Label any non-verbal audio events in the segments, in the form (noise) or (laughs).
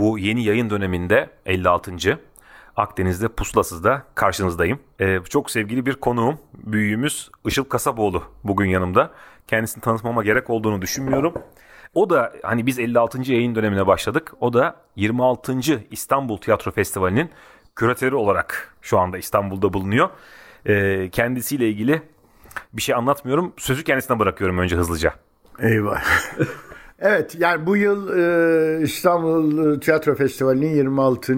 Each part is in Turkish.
Bu yeni yayın döneminde 56. Akdeniz'de Pusulasız'da karşınızdayım. Ee, çok sevgili bir konuğum, büyüğümüz Işıl Kasapoğlu bugün yanımda. Kendisini tanıtmama gerek olduğunu düşünmüyorum. O da hani biz 56. yayın dönemine başladık. O da 26. İstanbul Tiyatro Festivali'nin küratörü olarak şu anda İstanbul'da bulunuyor. Ee, kendisiyle ilgili bir şey anlatmıyorum. Sözü kendisine bırakıyorum önce hızlıca. Eyvah. (laughs) evet yani bu yıl e, İstanbul Tiyatro Festivali'nin 26.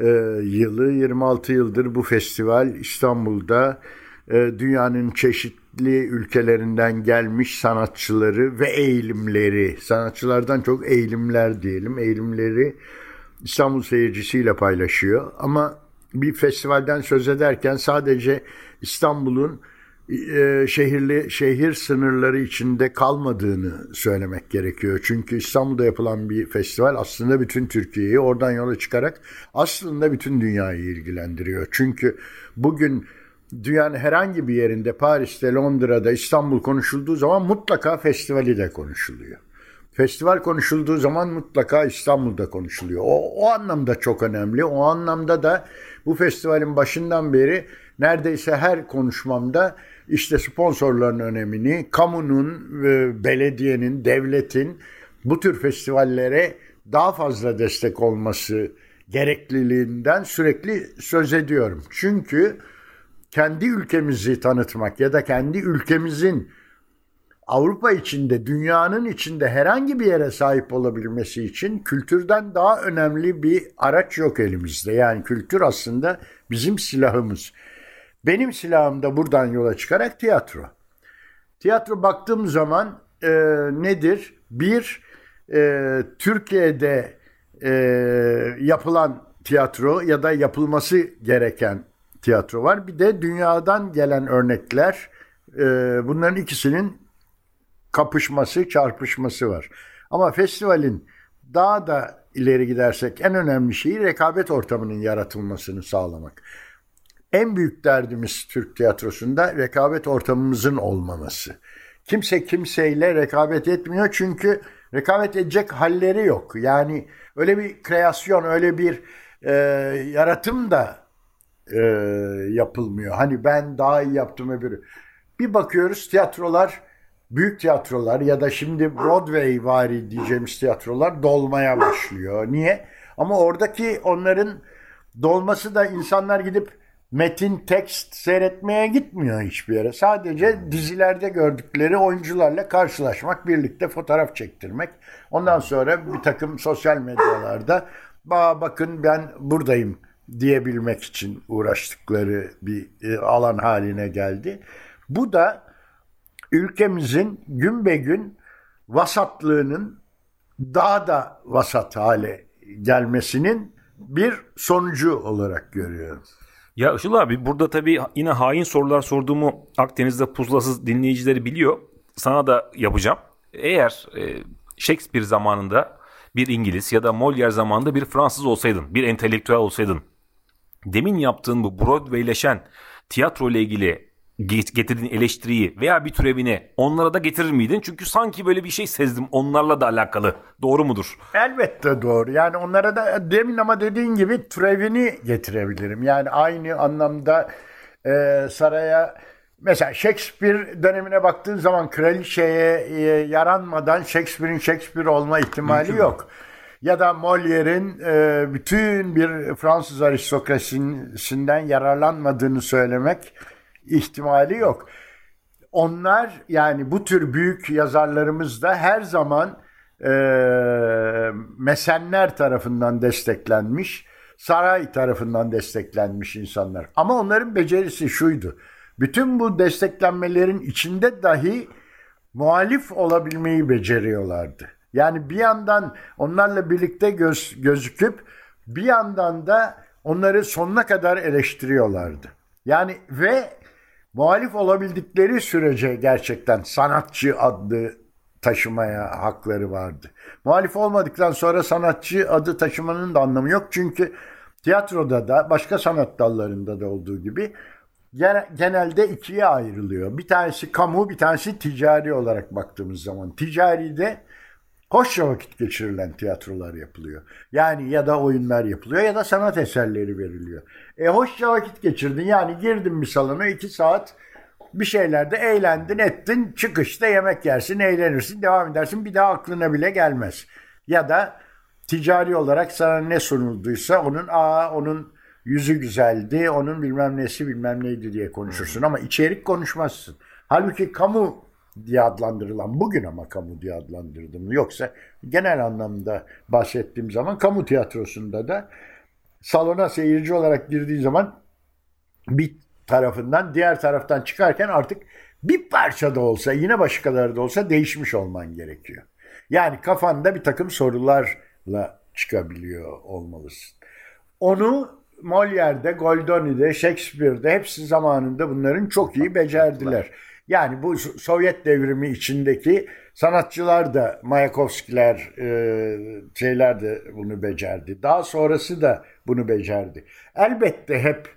E, yılı 26 yıldır bu festival İstanbul'da e, dünyanın çeşitli ülkelerinden gelmiş sanatçıları ve eğilimleri sanatçılardan çok eğilimler diyelim eğilimleri İstanbul seyircisiyle paylaşıyor ama bir festivalden söz ederken sadece İstanbul'un e, şehirli şehir sınırları içinde kalmadığını söylemek gerekiyor. Çünkü İstanbul'da yapılan bir festival aslında bütün Türkiye'yi oradan yola çıkarak aslında bütün dünyayı ilgilendiriyor. Çünkü bugün dünyanın herhangi bir yerinde Paris'te, Londra'da, İstanbul konuşulduğu zaman mutlaka festivali de konuşuluyor. Festival konuşulduğu zaman mutlaka İstanbul'da konuşuluyor. O, o anlamda çok önemli. O anlamda da bu festivalin başından beri neredeyse her konuşmamda işte sponsorların önemini, kamunun, e, belediyenin, devletin bu tür festivallere daha fazla destek olması gerekliliğinden sürekli söz ediyorum. Çünkü kendi ülkemizi tanıtmak ya da kendi ülkemizin Avrupa içinde, dünyanın içinde herhangi bir yere sahip olabilmesi için kültürden daha önemli bir araç yok elimizde. Yani kültür aslında bizim silahımız. Benim silahım da buradan yola çıkarak tiyatro. Tiyatro baktığım zaman e, nedir? Bir, e, Türkiye'de e, yapılan tiyatro ya da yapılması gereken tiyatro var. Bir de dünyadan gelen örnekler. E, bunların ikisinin kapışması, çarpışması var. Ama festivalin daha da ileri gidersek en önemli şeyi rekabet ortamının yaratılmasını sağlamak. En büyük derdimiz Türk tiyatrosunda rekabet ortamımızın olmaması. Kimse kimseyle rekabet etmiyor çünkü rekabet edecek halleri yok. Yani öyle bir kreasyon, öyle bir e, yaratım da e, yapılmıyor. Hani ben daha iyi yaptım öbürü. Bir bakıyoruz tiyatrolar, büyük tiyatrolar ya da şimdi Broadway vari diyeceğimiz tiyatrolar dolmaya başlıyor. Niye? Ama oradaki onların dolması da insanlar gidip metin, tekst seyretmeye gitmiyor hiçbir yere. Sadece dizilerde gördükleri oyuncularla karşılaşmak, birlikte fotoğraf çektirmek. Ondan sonra bir takım sosyal medyalarda bakın ben buradayım diyebilmek için uğraştıkları bir e, alan haline geldi. Bu da ülkemizin gün be gün vasatlığının daha da vasat hale gelmesinin bir sonucu olarak görüyorum. Ya Işıl abi burada tabii yine hain sorular sorduğumu Akdeniz'de pusulasız dinleyicileri biliyor. Sana da yapacağım. Eğer e, Shakespeare zamanında bir İngiliz ya da Molière zamanında bir Fransız olsaydın, bir entelektüel olsaydın, demin yaptığın bu Broadwayleşen tiyatro ile ilgili getirdiğin eleştiriyi veya bir türevini onlara da getirir miydin? Çünkü sanki böyle bir şey sezdim onlarla da alakalı. Doğru mudur? Elbette doğru. Yani onlara da demin ama dediğin gibi türevini getirebilirim. Yani aynı anlamda e, saraya mesela Shakespeare dönemine baktığın zaman kraliçeye e, yaranmadan Shakespeare'in Shakespeare olma ihtimali Mümkün yok. Ya da Molière'in e, bütün bir Fransız aristokrasisinden yararlanmadığını söylemek ihtimali yok. Onlar yani bu tür büyük yazarlarımız da her zaman e, mesenler tarafından desteklenmiş, saray tarafından desteklenmiş insanlar. Ama onların becerisi şuydu. Bütün bu desteklenmelerin içinde dahi muhalif olabilmeyi beceriyorlardı. Yani bir yandan onlarla birlikte göz, gözüküp bir yandan da onları sonuna kadar eleştiriyorlardı. Yani ve muhalif olabildikleri sürece gerçekten sanatçı adlı taşımaya hakları vardı. Muhalif olmadıktan sonra sanatçı adı taşımanın da anlamı yok. Çünkü tiyatroda da başka sanat dallarında da olduğu gibi genelde ikiye ayrılıyor. Bir tanesi kamu, bir tanesi ticari olarak baktığımız zaman. Ticari de hoşça vakit geçirilen tiyatrolar yapılıyor. Yani ya da oyunlar yapılıyor ya da sanat eserleri veriliyor. E hoşça vakit geçirdin yani girdin bir salona iki saat bir şeylerde eğlendin ettin çıkışta yemek yersin eğlenirsin devam edersin bir daha aklına bile gelmez. Ya da ticari olarak sana ne sunulduysa onun aa onun yüzü güzeldi onun bilmem nesi bilmem neydi diye konuşursun ama içerik konuşmazsın. Halbuki kamu diye adlandırılan bugün ama kamu diye adlandırdım. Yoksa genel anlamda bahsettiğim zaman kamu tiyatrosunda da salona seyirci olarak girdiği zaman bir tarafından diğer taraftan çıkarken artık bir parça da olsa yine başka kadar da olsa değişmiş olman gerekiyor. Yani kafanda bir takım sorularla çıkabiliyor olmalısın. Onu Molière'de, Goldoni'de, Shakespeare'de hepsi zamanında bunların çok iyi becerdiler. Yani bu Sovyet devrimi içindeki sanatçılar da Mayakovskiler e, şeyler de bunu becerdi. Daha sonrası da bunu becerdi. Elbette hep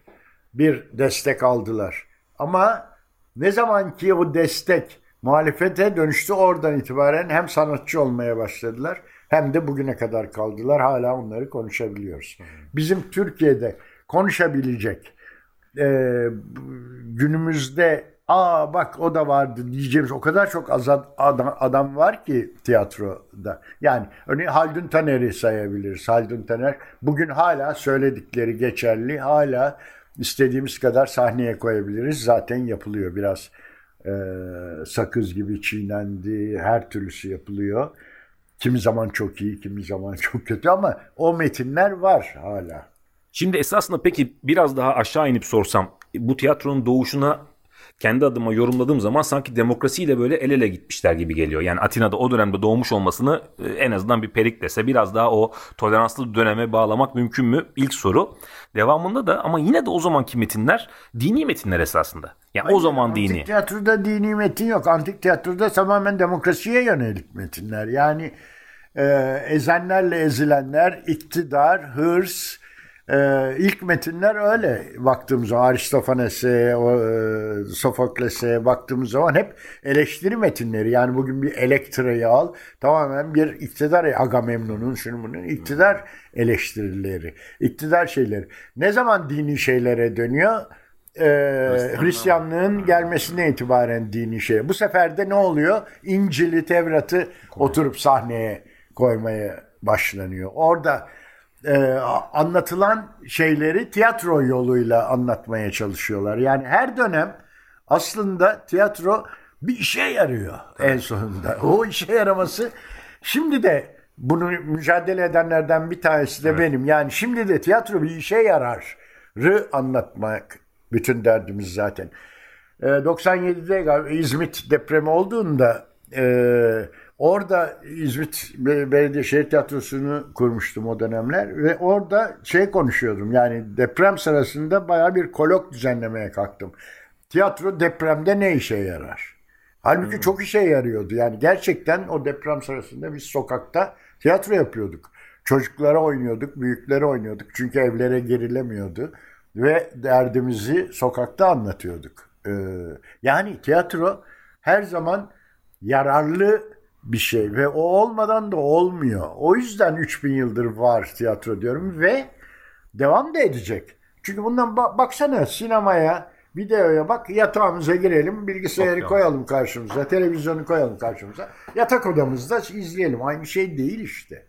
bir destek aldılar. Ama ne zaman ki o destek muhalefete dönüştü oradan itibaren hem sanatçı olmaya başladılar hem de bugüne kadar kaldılar. Hala onları konuşabiliyoruz. Bizim Türkiye'de konuşabilecek e, günümüzde aa bak o da vardı diyeceğimiz o kadar çok azad, adam, adam var ki tiyatroda. Yani örneğin Haldun Taner'i sayabiliriz. Haldun Taner bugün hala söyledikleri geçerli. Hala istediğimiz kadar sahneye koyabiliriz. Zaten yapılıyor biraz e, sakız gibi çiğnendi. Her türlüsü yapılıyor. Kimi zaman çok iyi, kimi zaman çok kötü ama o metinler var hala. Şimdi esasında peki biraz daha aşağı inip sorsam bu tiyatronun doğuşuna kendi adıma yorumladığım zaman sanki demokrasiyle böyle el ele gitmişler gibi geliyor. Yani Atina'da o dönemde doğmuş olmasını e, en azından bir periklese biraz daha o toleranslı döneme bağlamak mümkün mü? İlk soru. Devamında da ama yine de o zamanki metinler dini metinler esasında. Yani Hayır, o zaman antik dini. Antik tiyatroda dini metin yok. Antik tiyatroda tamamen demokrasiye yönelik metinler. Yani e, ezenlerle ezilenler, iktidar, hırs, ee, ilk metinler öyle baktığımız zaman Aristofanes'e, e, Sofokles'e baktığımız zaman hep eleştiri metinleri. Yani bugün bir Elektra'yı al tamamen bir iktidar Agamemnon'un şunun bunun iktidar eleştirileri, iktidar şeyleri. Ne zaman dini şeylere dönüyor? Ee, Hristiyanlığın gelmesine itibaren dini şey. Bu sefer de ne oluyor? İncil'i, Tevrat'ı oturup sahneye koymaya başlanıyor. Orada e, anlatılan şeyleri tiyatro yoluyla anlatmaya çalışıyorlar. Yani her dönem aslında tiyatro bir işe yarıyor en sonunda. O işe yaraması şimdi de bunu mücadele edenlerden bir tanesi de evet. benim. Yani şimdi de tiyatro bir işe yararı anlatmak bütün derdimiz zaten. E, 97'de İzmit depremi olduğunda e, Orada İzmit Belediye Şehir Tiyatrosu'nu kurmuştum o dönemler ve orada şey konuşuyordum yani deprem sırasında baya bir kolok düzenlemeye kalktım. Tiyatro depremde ne işe yarar? Halbuki hmm. çok işe yarıyordu. Yani gerçekten o deprem sırasında biz sokakta tiyatro yapıyorduk. Çocuklara oynuyorduk, büyüklere oynuyorduk. Çünkü evlere girilemiyordu. Ve derdimizi sokakta anlatıyorduk. Ee, yani tiyatro her zaman yararlı bir şey ve o olmadan da olmuyor. O yüzden 3000 yıldır var tiyatro diyorum ve devam da edecek. Çünkü bundan ba- baksana sinemaya, videoya bak yatağımıza girelim, bilgisayarı Çok koyalım karşımıza, televizyonu koyalım karşımıza. Yatak odamızda izleyelim. Aynı şey değil işte.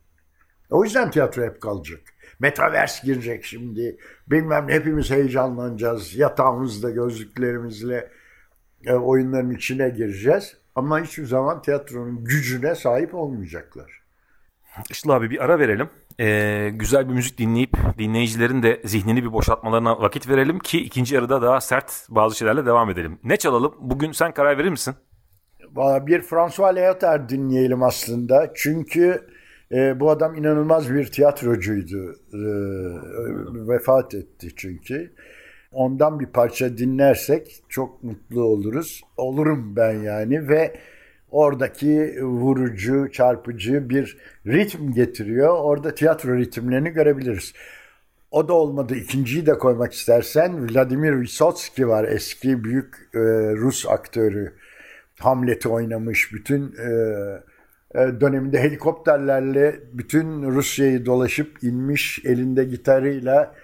O yüzden tiyatro hep kalacak. Metaverse girecek şimdi. Bilmem hepimiz heyecanlanacağız. Yatağımızda gözlüklerimizle e, oyunların içine gireceğiz. Ama hiçbir zaman tiyatronun gücüne sahip olmayacaklar. Işıl abi bir ara verelim. Ee, güzel bir müzik dinleyip dinleyicilerin de zihnini bir boşaltmalarına vakit verelim ki ikinci yarıda daha sert bazı şeylerle devam edelim. Ne çalalım? Bugün sen karar verir misin? Bir François Léotard dinleyelim aslında. Çünkü e, bu adam inanılmaz bir tiyatrocuydu. E, vefat etti çünkü. Ondan bir parça dinlersek çok mutlu oluruz. Olurum ben yani ve oradaki vurucu, çarpıcı bir ritim getiriyor. Orada tiyatro ritimlerini görebiliriz. O da olmadı. İkinciyi de koymak istersen Vladimir Vysotsky var. Eski büyük e, Rus aktörü. Hamlet'i oynamış. Bütün e, e, döneminde helikopterlerle bütün Rusya'yı dolaşıp inmiş elinde gitarıyla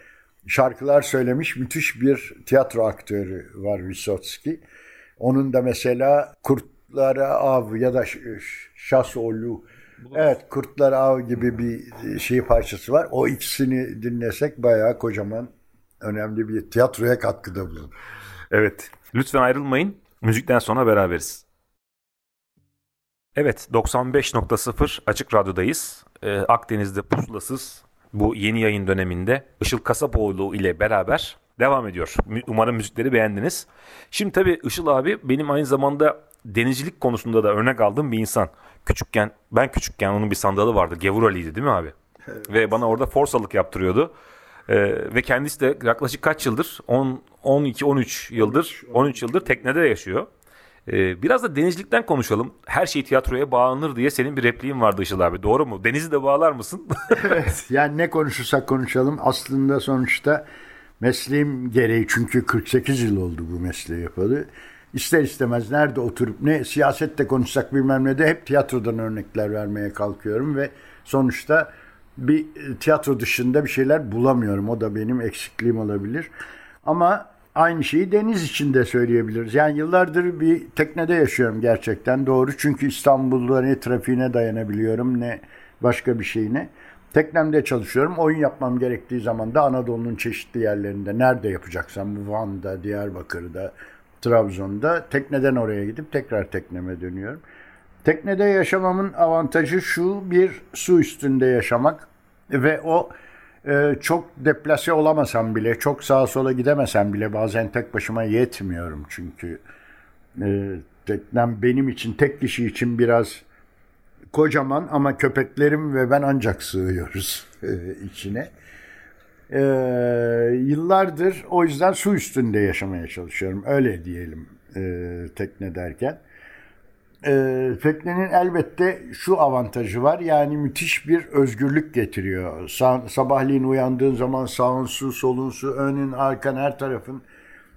şarkılar söylemiş müthiş bir tiyatro aktörü var Vysotsky. Onun da mesela Kurtlara Av ya da Şasolu Evet Kurtlar Av gibi bir şey parçası var. O ikisini dinlesek bayağı kocaman önemli bir tiyatroya katkıda bulun. Evet. Lütfen ayrılmayın. Müzikten sonra beraberiz. Evet 95.0 Açık Radyo'dayız. Ee, Akdeniz'de pusulasız bu yeni yayın döneminde Işıl Kasapoğlu ile beraber devam ediyor. Umarım müzikleri beğendiniz. Şimdi tabii Işıl abi benim aynı zamanda denizcilik konusunda da örnek aldığım bir insan. Küçükken, ben küçükken onun bir sandalı vardı. Gevur Ali'ydi değil mi abi? Evet. Ve bana orada forsalık yaptırıyordu. Ee, ve kendisi de yaklaşık kaç yıldır? 10, 12, 13 yıldır, 13 yıldır teknede yaşıyor. Ee, biraz da denizcilikten konuşalım. Her şey tiyatroya bağlanır diye senin bir repliğin vardı Işıl abi. Doğru mu? Denizi de bağlar mısın? (laughs) evet. Yani ne konuşursak konuşalım. Aslında sonuçta mesleğim gereği çünkü 48 yıl oldu bu mesleği yapalı. İster istemez nerede oturup ne siyasette konuşsak bilmem ne de hep tiyatrodan örnekler vermeye kalkıyorum ve sonuçta bir tiyatro dışında bir şeyler bulamıyorum. O da benim eksikliğim olabilir. Ama Aynı şeyi deniz için de söyleyebiliriz. Yani yıllardır bir teknede yaşıyorum gerçekten doğru. Çünkü İstanbul'da ne trafiğine dayanabiliyorum ne başka bir şeyine. Teknemde çalışıyorum. Oyun yapmam gerektiği zaman da Anadolu'nun çeşitli yerlerinde nerede yapacaksam Van'da, Diyarbakır'da, Trabzon'da tekneden oraya gidip tekrar tekneme dönüyorum. Teknede yaşamamın avantajı şu bir su üstünde yaşamak ve o e, çok deplase olamasam bile, çok sağa sola gidemesem bile bazen tek başıma yetmiyorum çünkü e, teknem benim için, tek kişi için biraz kocaman ama köpeklerim ve ben ancak sığıyoruz (laughs) e, içine. E, yıllardır o yüzden su üstünde yaşamaya çalışıyorum. Öyle diyelim e, tekne derken e, teknenin elbette şu avantajı var. Yani müthiş bir özgürlük getiriyor. Sa- sabahleyin uyandığın zaman sağın su, solun su, önün, arkan her tarafın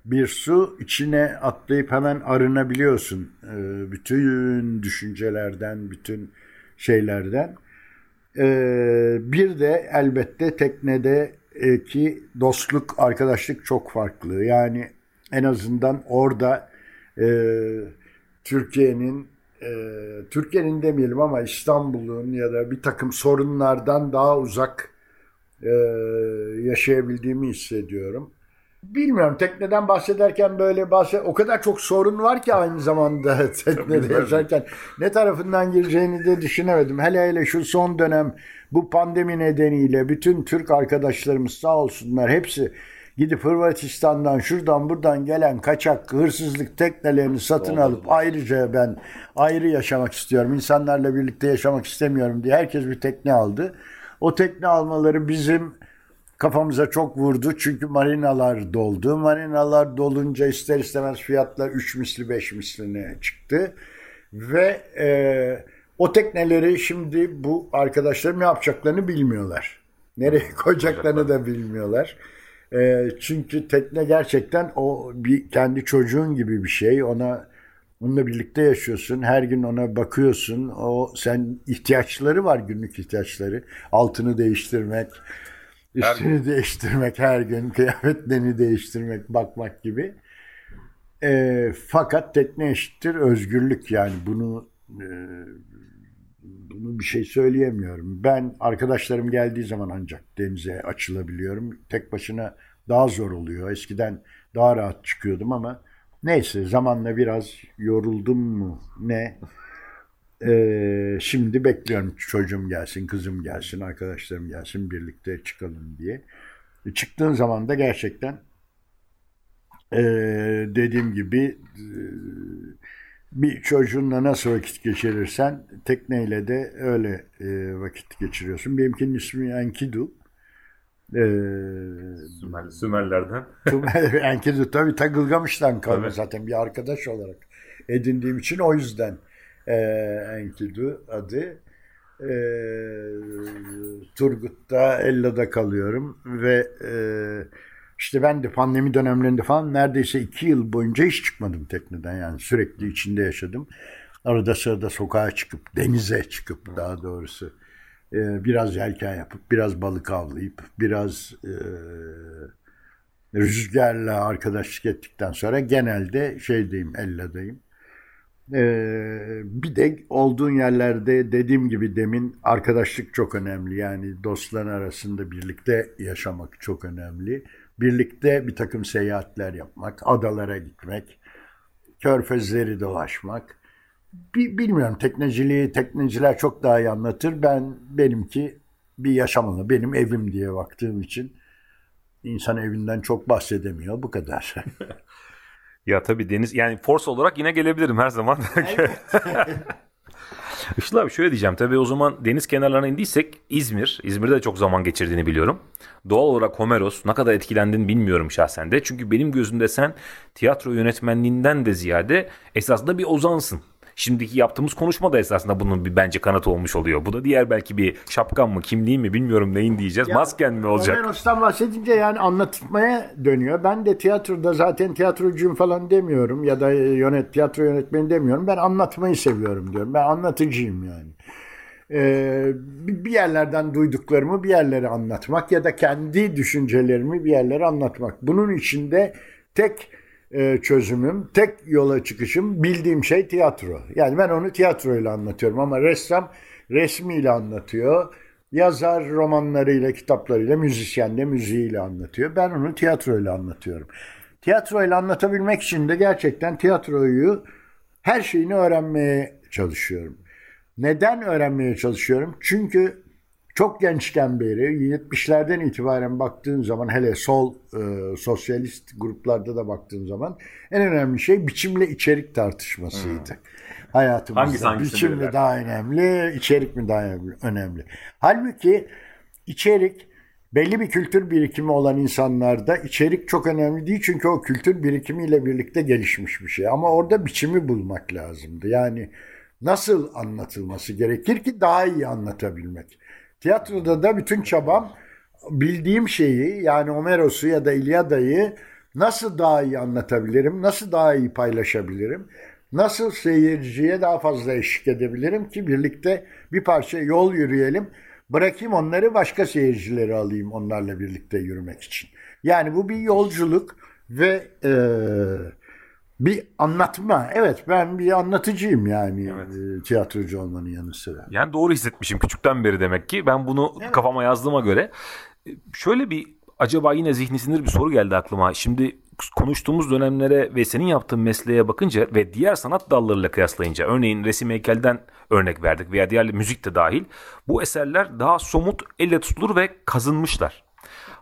bir su. içine atlayıp hemen arınabiliyorsun. E, bütün düşüncelerden, bütün şeylerden. E, bir de elbette teknedeki dostluk, arkadaşlık çok farklı. Yani en azından orada e, Türkiye'nin e, Türkiye'nin demeyelim ama İstanbul'un ya da bir takım sorunlardan daha uzak e, yaşayabildiğimi hissediyorum. Bilmiyorum tekneden bahsederken böyle bahset o kadar çok sorun var ki aynı zamanda (laughs) teknede yaşarken ne tarafından gireceğini de düşünemedim. Hele hele şu son dönem bu pandemi nedeniyle bütün Türk arkadaşlarımız sağ olsunlar hepsi gidip Hırvatistan'dan şuradan buradan gelen kaçak hırsızlık teknelerini satın Doğru. alıp ayrıca ben ayrı yaşamak istiyorum. insanlarla birlikte yaşamak istemiyorum diye herkes bir tekne aldı. O tekne almaları bizim kafamıza çok vurdu. Çünkü marinalar doldu. Marinalar dolunca ister istemez fiyatlar 3 misli 5 misline çıktı. Ve e, o tekneleri şimdi bu arkadaşlarım ne yapacaklarını bilmiyorlar. Nereye koyacaklarını da bilmiyorlar. E, çünkü tekne gerçekten o bir kendi çocuğun gibi bir şey. Ona onunla birlikte yaşıyorsun. Her gün ona bakıyorsun. O sen ihtiyaçları var günlük ihtiyaçları. Altını değiştirmek, üstünü değiştirmek her gün, kıyafetlerini değiştirmek, bakmak gibi. E, fakat tekne eşittir özgürlük yani bunu e, bunu bir şey söyleyemiyorum. Ben arkadaşlarım geldiği zaman ancak denize açılabiliyorum. Tek başına daha zor oluyor. Eskiden daha rahat çıkıyordum ama neyse zamanla biraz yoruldum mu ne? Ee, şimdi bekliyorum çocuğum gelsin, kızım gelsin, arkadaşlarım gelsin birlikte çıkalım diye. Çıktığın zaman da gerçekten e, dediğim gibi bir çocuğunla nasıl vakit geçirirsen tekneyle de öyle e, vakit geçiriyorsun. Benimkinin ismi Enkidu. Ee, Sümer, Sümerlerden. (laughs) Enkidu tabii ta Gılgamış'tan kalma zaten bir arkadaş olarak edindiğim için o yüzden e, Enkidu adı. E, Turgut'ta, Ella'da kalıyorum ve e, işte ben de pandemi dönemlerinde falan neredeyse iki yıl boyunca hiç çıkmadım tekneden yani sürekli içinde yaşadım. Arada sırada sokağa çıkıp, denize çıkıp daha doğrusu e, biraz yelken yapıp, biraz balık avlayıp, biraz e, rüzgarla arkadaşlık ettikten sonra genelde şeydeyim, Ella'dayım. Ee, bir de olduğun yerlerde dediğim gibi demin arkadaşlık çok önemli. Yani dostların arasında birlikte yaşamak çok önemli. Birlikte bir takım seyahatler yapmak, adalara gitmek, körfezleri dolaşmak. Bi- bilmiyorum tekneciliği tekneciler çok daha iyi anlatır. Ben benimki bir yaşam alanı, benim evim diye baktığım için insan evinden çok bahsedemiyor. Bu kadar. (laughs) Ya tabii deniz yani force olarak yine gelebilirim her zaman. (laughs) Işıl abi şöyle diyeceğim tabii o zaman deniz kenarlarına indiysek İzmir. İzmir'de de çok zaman geçirdiğini biliyorum. Doğal olarak Homeros ne kadar etkilendin bilmiyorum şahsen de. Çünkü benim gözümde sen tiyatro yönetmenliğinden de ziyade esasında bir ozansın. Şimdiki yaptığımız konuşma da esasında bunun bir bence kanıt olmuş oluyor. Bu da diğer belki bir şapkan mı kimliğin mi bilmiyorum neyin diyeceğiz. Masken mi olacak? Homeros'tan bahsedince yani anlatmaya dönüyor. Ben de tiyatroda zaten tiyatrocuyum falan demiyorum ya da yönet tiyatro yönetmeni demiyorum. Ben anlatmayı seviyorum diyorum. Ben anlatıcıyım yani. Ee, bir yerlerden duyduklarımı bir yerlere anlatmak ya da kendi düşüncelerimi bir yerlere anlatmak. Bunun içinde tek e, çözümüm, tek yola çıkışım bildiğim şey tiyatro. Yani ben onu tiyatroyla anlatıyorum ama ressam resmiyle anlatıyor. Yazar romanlarıyla, kitaplarıyla, müzisyen de müziğiyle anlatıyor. Ben onu tiyatroyla anlatıyorum. Tiyatroyla anlatabilmek için de gerçekten tiyatroyu her şeyini öğrenmeye çalışıyorum. Neden öğrenmeye çalışıyorum? Çünkü çok gençken beri 70'lerden itibaren baktığın zaman hele sol e, sosyalist gruplarda da baktığın zaman en önemli şey biçimle içerik tartışmasıydı. Hayatımızda Hangisi biçim mi daha önemli, içerik mi daha önemli? Halbuki içerik belli bir kültür birikimi olan insanlarda içerik çok önemli değil çünkü o kültür birikimiyle birlikte gelişmiş bir şey. Ama orada biçimi bulmak lazımdı. Yani nasıl anlatılması gerekir ki daha iyi anlatabilmek. Tiyatroda da bütün çabam bildiğim şeyi yani Homeros'u ya da İlyada'yı nasıl daha iyi anlatabilirim, nasıl daha iyi paylaşabilirim, nasıl seyirciye daha fazla eşlik edebilirim ki birlikte bir parça yol yürüyelim. Bırakayım onları başka seyircileri alayım onlarla birlikte yürümek için. Yani bu bir yolculuk ve eee, bir anlatma. Evet ben bir anlatıcıyım yani eee, tiyatrocu olmanın yanı sıra. Yani doğru hissetmişim küçükten beri demek ki. Ben bunu kafama yazdığıma göre. e, Şöyle bir acaba yine zihni sinir bir soru geldi aklıma. Şimdi konuştuğumuz dönemlere ve senin yaptığın mesleğe bakınca ve diğer sanat dallarıyla kıyaslayınca örneğin resim heykelden örnek verdik veya diğer müzik de dahil bu eserler daha somut elle tutulur ve kazınmışlar.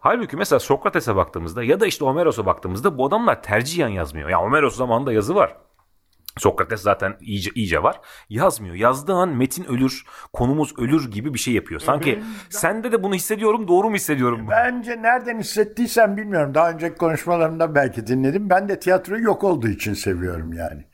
Halbuki mesela Sokrates'e baktığımızda ya da işte Homeros'a baktığımızda bu adamlar tercihen yazmıyor. Ya Homeros zamanında yazı var. Sokrates zaten iyice iyice var. Yazmıyor. Yazdığı an metin ölür, konumuz ölür gibi bir şey yapıyor. Sanki sende de bunu hissediyorum, doğru mu hissediyorum? Bence nereden hissettiysen bilmiyorum. Daha önceki konuşmalarımda belki dinledim. Ben de tiyatroyu yok olduğu için seviyorum yani.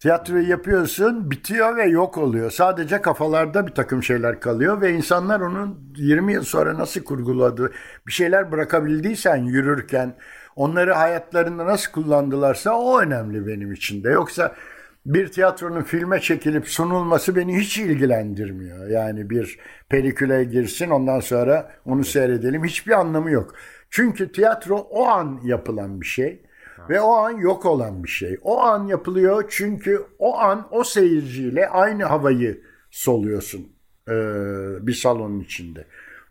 Tiyatroyu yapıyorsun, bitiyor ve yok oluyor. Sadece kafalarda bir takım şeyler kalıyor ve insanlar onun 20 yıl sonra nasıl kurguladığı bir şeyler bırakabildiysen yürürken onları hayatlarında nasıl kullandılarsa o önemli benim için de. Yoksa bir tiyatronun filme çekilip sunulması beni hiç ilgilendirmiyor. Yani bir peliküle girsin ondan sonra onu seyredelim hiçbir anlamı yok. Çünkü tiyatro o an yapılan bir şey ve o an yok olan bir şey. O an yapılıyor çünkü o an o seyirciyle aynı havayı soluyorsun e, bir salonun içinde.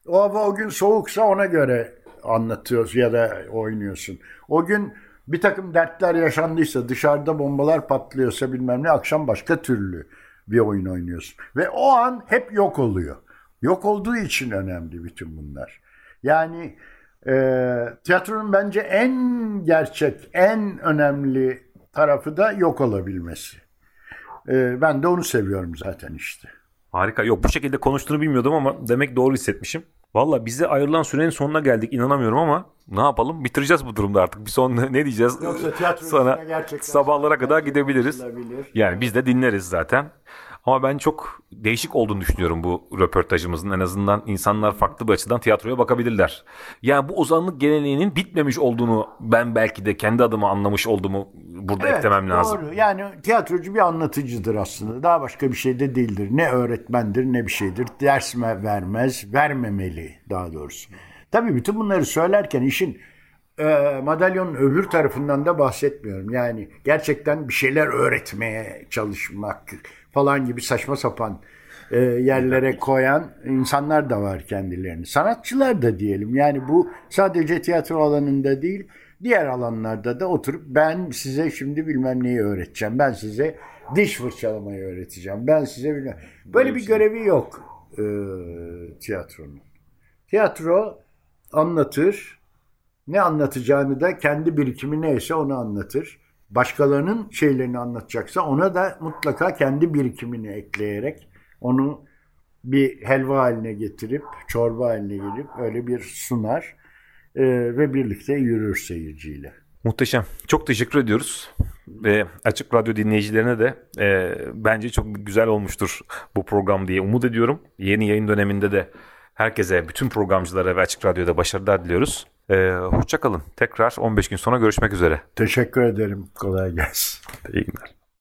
O hava o gün soğuksa ona göre anlatıyorsun ya da oynuyorsun. O gün bir takım dertler yaşandıysa dışarıda bombalar patlıyorsa bilmem ne akşam başka türlü bir oyun oynuyorsun. Ve o an hep yok oluyor. Yok olduğu için önemli bütün bunlar. Yani e, tiyatronun bence en gerçek, en önemli tarafı da yok olabilmesi. E, ben de onu seviyorum zaten işte. Harika. Yok bu şekilde konuştuğunu bilmiyordum ama demek doğru hissetmişim. Valla bize ayrılan sürenin sonuna geldik inanamıyorum ama ne yapalım bitireceğiz bu durumda artık. Bir son ne diyeceğiz? Yoksa tiyatro Sana sabahlara kadar gidebiliriz. Yani biz de dinleriz zaten. Ama ben çok değişik olduğunu düşünüyorum bu röportajımızın. En azından insanlar farklı bir açıdan tiyatroya bakabilirler. Yani bu ozanlık geleneğinin bitmemiş olduğunu ben belki de kendi adıma anlamış olduğumu burada Evet, eklemem lazım. Doğru. Yani tiyatrocu bir anlatıcıdır aslında. Daha başka bir şey de değildir. Ne öğretmendir ne bir şeydir. Ders vermez, vermemeli daha doğrusu. Tabii bütün bunları söylerken işin e, madalyonun öbür tarafından da bahsetmiyorum. Yani gerçekten bir şeyler öğretmeye çalışmak falan gibi saçma sapan e, yerlere koyan insanlar da var kendilerini. Sanatçılar da diyelim. Yani bu sadece tiyatro alanında değil, diğer alanlarda da oturup ben size şimdi bilmem neyi öğreteceğim. Ben size diş fırçalamayı öğreteceğim. Ben size bilmem. Böyle bir görevi yok e, tiyatronun. Tiyatro anlatır. Ne anlatacağını da kendi birikimi neyse onu anlatır. Başkalarının şeylerini anlatacaksa ona da mutlaka kendi birikimini ekleyerek onu bir helva haline getirip, çorba haline gelip öyle bir sunar e, ve birlikte yürür seyirciyle. Muhteşem. Çok teşekkür ediyoruz. Ve Açık Radyo dinleyicilerine de e, bence çok güzel olmuştur bu program diye umut ediyorum. Yeni yayın döneminde de herkese, bütün programcılara ve Açık Radyo'da başarılar diliyoruz. E, hoşçakalın. Tekrar 15 gün sonra görüşmek üzere. Teşekkür ederim. Kolay gelsin. İyi günler.